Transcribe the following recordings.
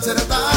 será tarde.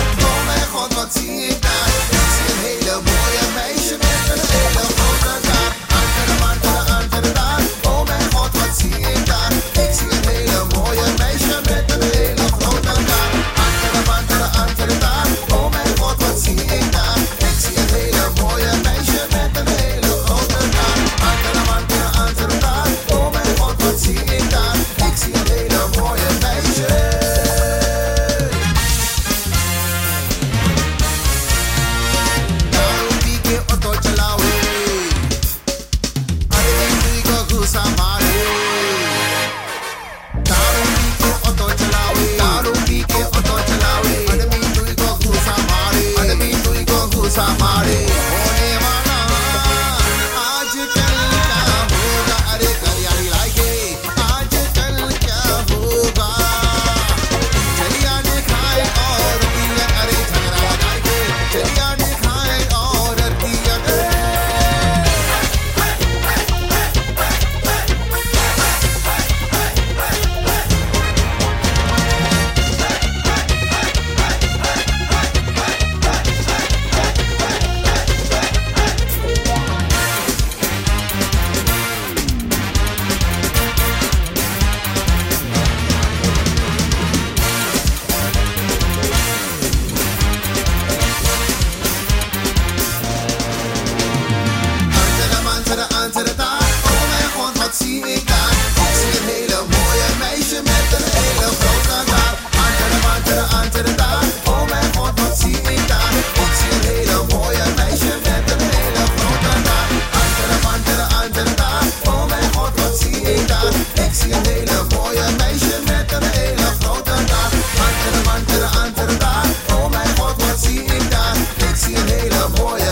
boy.